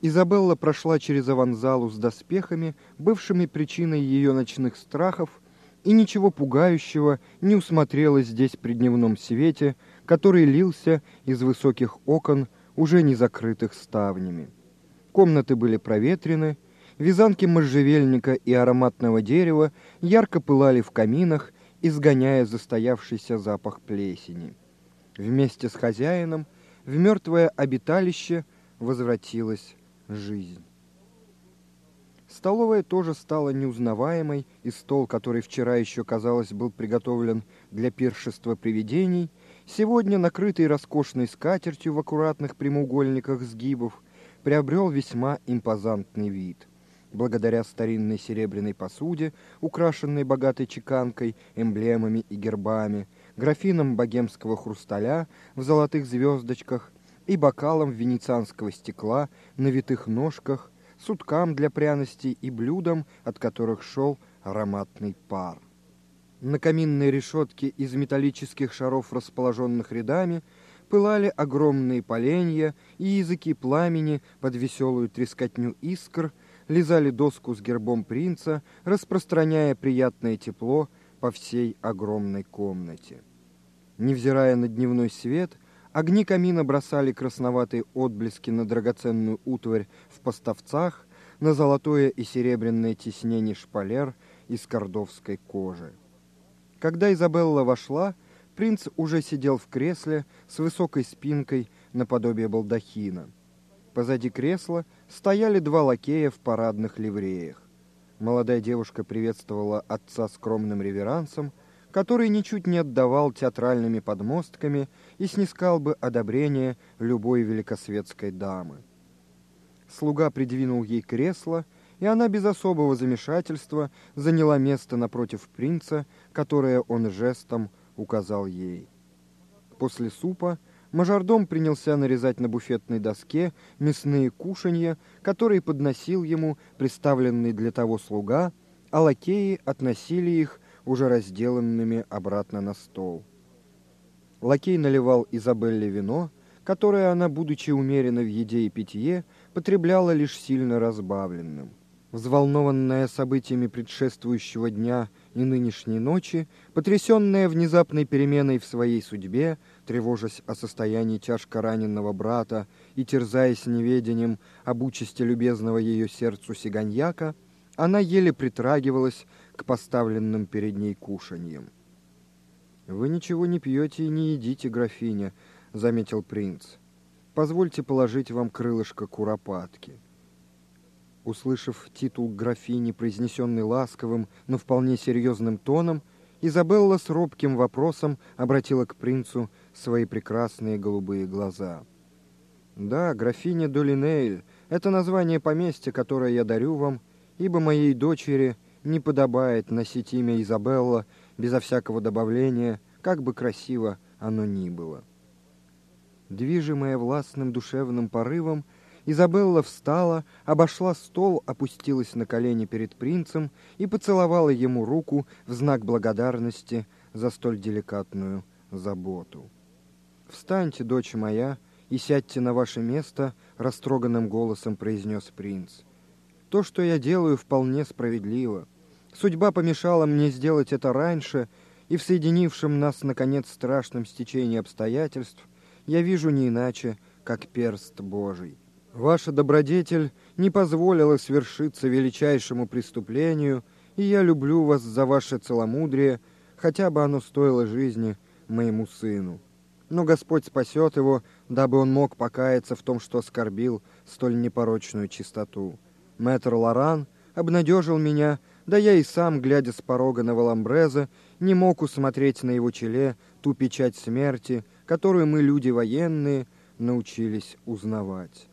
Изабелла прошла через аванзалу с доспехами, бывшими причиной ее ночных страхов, и ничего пугающего не усмотрела здесь при дневном свете, который лился из высоких окон, уже не закрытых ставнями. Комнаты были проветрены, вязанки можжевельника и ароматного дерева ярко пылали в каминах, изгоняя застоявшийся запах плесени. Вместе с хозяином в мертвое обиталище возвратилась жизнь. Столовая тоже стала неузнаваемой, и стол, который вчера еще, казалось, был приготовлен для пиршества привидений, сегодня, накрытый роскошной скатертью в аккуратных прямоугольниках сгибов, приобрел весьма импозантный вид. Благодаря старинной серебряной посуде, украшенной богатой чеканкой, эмблемами и гербами, графинам богемского хрусталя в золотых звездочках и бокалам венецианского стекла на витых ножках – суткам для пряностей и блюдам, от которых шел ароматный пар. На каминной решетке из металлических шаров, расположенных рядами, пылали огромные поленья, и языки пламени под веселую трескотню искр лизали доску с гербом принца, распространяя приятное тепло по всей огромной комнате. Невзирая на дневной свет, Огни камина бросали красноватые отблески на драгоценную утварь в поставцах, на золотое и серебряное тиснение шпалер из кордовской кожи. Когда Изабелла вошла, принц уже сидел в кресле с высокой спинкой наподобие балдахина. Позади кресла стояли два лакея в парадных ливреях. Молодая девушка приветствовала отца скромным реверансом, который ничуть не отдавал театральными подмостками и снискал бы одобрение любой великосветской дамы. Слуга придвинул ей кресло, и она без особого замешательства заняла место напротив принца, которое он жестом указал ей. После супа мажордом принялся нарезать на буфетной доске мясные кушанья, которые подносил ему представленный для того слуга, а лакеи относили их уже разделанными обратно на стол. Лакей наливал Изабелле вино, которое она, будучи умерена в еде и питье, потребляла лишь сильно разбавленным. Взволнованная событиями предшествующего дня и нынешней ночи, потрясенная внезапной переменой в своей судьбе, тревожась о состоянии тяжко раненного брата и терзаясь неведением об участи любезного ее сердцу сиганьяка, она еле притрагивалась к поставленным перед ней кушаньям. «Вы ничего не пьете и не едите, графиня», — заметил принц. «Позвольте положить вам крылышко куропатки». Услышав титул графини, произнесенный ласковым, но вполне серьезным тоном, Изабелла с робким вопросом обратила к принцу свои прекрасные голубые глаза. «Да, графиня Долинейль — это название поместья, которое я дарю вам, ибо моей дочери — не подобает носить имя Изабелла безо всякого добавления, как бы красиво оно ни было. Движимая властным душевным порывом, Изабелла встала, обошла стол, опустилась на колени перед принцем и поцеловала ему руку в знак благодарности за столь деликатную заботу. «Встаньте, дочь моя, и сядьте на ваше место», — растроганным голосом произнес принц. То, что я делаю, вполне справедливо. Судьба помешала мне сделать это раньше, и в соединившем нас, наконец, страшном стечении обстоятельств я вижу не иначе, как перст Божий. Ваша добродетель не позволила свершиться величайшему преступлению, и я люблю вас за ваше целомудрие, хотя бы оно стоило жизни моему сыну. Но Господь спасет его, дабы он мог покаяться в том, что оскорбил столь непорочную чистоту. Мэтр Лоран обнадежил меня, да я и сам, глядя с порога на Валамбреза, не мог усмотреть на его челе ту печать смерти, которую мы, люди военные, научились узнавать.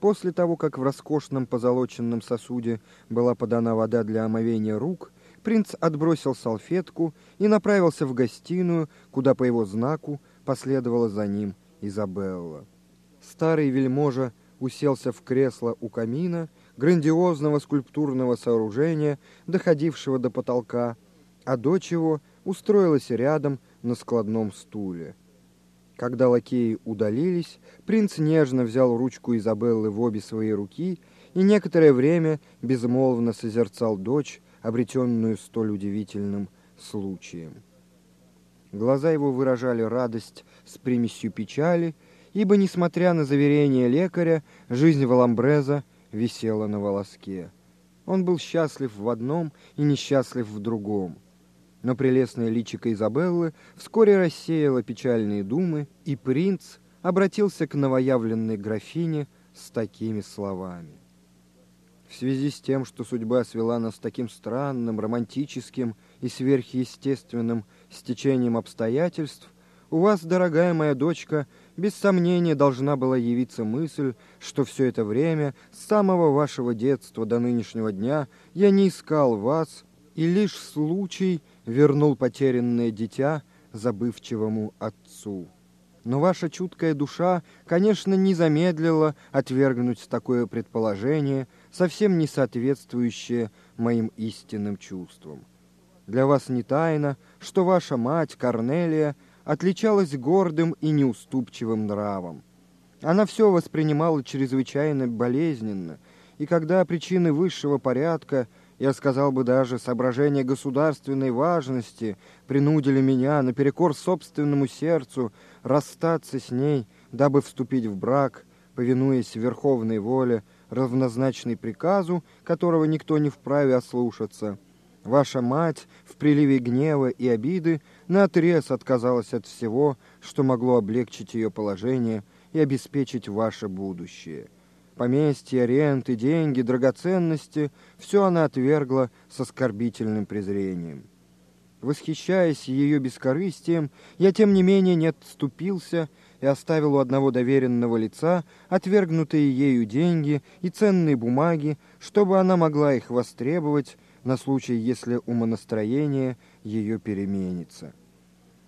После того, как в роскошном позолоченном сосуде была подана вода для омовения рук, принц отбросил салфетку и направился в гостиную, куда по его знаку последовала за ним Изабелла. Старый вельможа уселся в кресло у камина, грандиозного скульптурного сооружения, доходившего до потолка, а дочь его устроилась рядом на складном стуле. Когда лакеи удалились, принц нежно взял ручку Изабеллы в обе свои руки и некоторое время безмолвно созерцал дочь, обретенную столь удивительным случаем. Глаза его выражали радость с примесью печали, ибо, несмотря на заверение лекаря, жизнь Валамбреза висела на волоске. Он был счастлив в одном и несчастлив в другом. Но прелестная личико Изабеллы вскоре рассеяла печальные думы, и принц обратился к новоявленной графине с такими словами. В связи с тем, что судьба свела нас таким странным, романтическим и сверхъестественным стечением обстоятельств, у вас, дорогая моя дочка, без сомнения должна была явиться мысль, что все это время, с самого вашего детства до нынешнего дня, я не искал вас, и лишь случай вернул потерянное дитя забывчивому отцу. Но ваша чуткая душа, конечно, не замедлила отвергнуть такое предположение, совсем не соответствующее моим истинным чувствам. Для вас не тайна, что ваша мать, Корнелия, отличалась гордым и неуступчивым нравом. Она все воспринимала чрезвычайно болезненно, и когда причины высшего порядка, я сказал бы даже соображения государственной важности, принудили меня наперекор собственному сердцу расстаться с ней, дабы вступить в брак, повинуясь верховной воле, равнозначной приказу, которого никто не вправе ослушаться – Ваша мать в приливе гнева и обиды наотрез отказалась от всего, что могло облегчить ее положение и обеспечить ваше будущее. Поместье, ренты, деньги, драгоценности – все она отвергла с оскорбительным презрением. Восхищаясь ее бескорыстием, я, тем не менее, не отступился и оставил у одного доверенного лица отвергнутые ею деньги и ценные бумаги, чтобы она могла их востребовать на случай, если умонастроение ее переменится.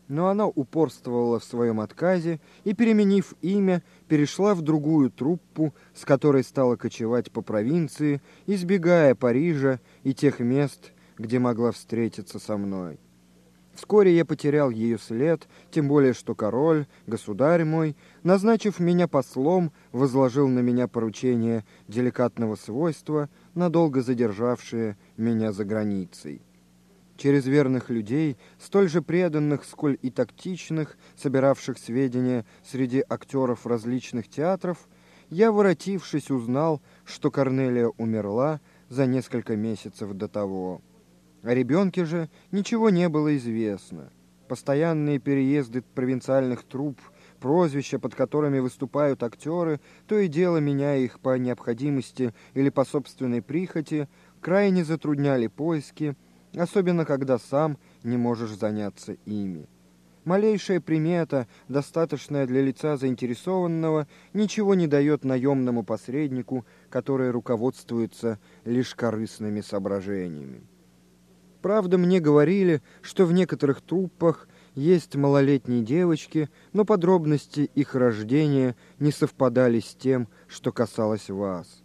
Но она упорствовала в своем отказе и, переменив имя, перешла в другую труппу, с которой стала кочевать по провинции, избегая Парижа и тех мест, где могла встретиться со мной. Вскоре я потерял ее след, тем более что король, государь мой, назначив меня послом, возложил на меня поручение деликатного свойства, надолго задержавшее меня за границей. Через верных людей, столь же преданных, сколь и тактичных, собиравших сведения среди актеров различных театров, я, воротившись, узнал, что Корнелия умерла за несколько месяцев до того. О ребенке же ничего не было известно. Постоянные переезды провинциальных труп, прозвища, под которыми выступают актеры, то и дело меняя их по необходимости или по собственной прихоти, крайне затрудняли поиски, особенно когда сам не можешь заняться ими. Малейшая примета, достаточная для лица заинтересованного, ничего не дает наемному посреднику, который руководствуется лишь корыстными соображениями. Правда, мне говорили, что в некоторых труппах есть малолетние девочки, но подробности их рождения не совпадали с тем, что касалось вас.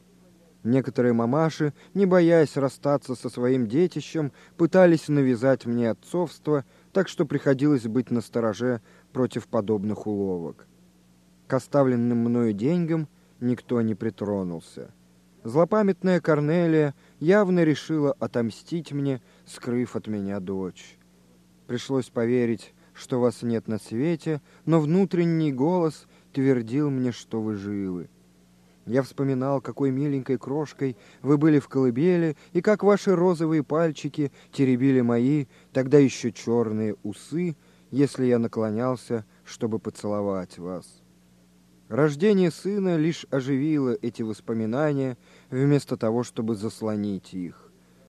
Некоторые мамаши, не боясь расстаться со своим детищем, пытались навязать мне отцовство, так что приходилось быть настороже против подобных уловок. К оставленным мною деньгам никто не притронулся. Злопамятная Корнелия явно решила отомстить мне, скрыв от меня дочь. Пришлось поверить, что вас нет на свете, но внутренний голос твердил мне, что вы живы. Я вспоминал, какой миленькой крошкой вы были в колыбели, и как ваши розовые пальчики теребили мои, тогда еще черные усы, если я наклонялся, чтобы поцеловать вас. Рождение сына лишь оживило эти воспоминания, вместо того, чтобы заслонить их.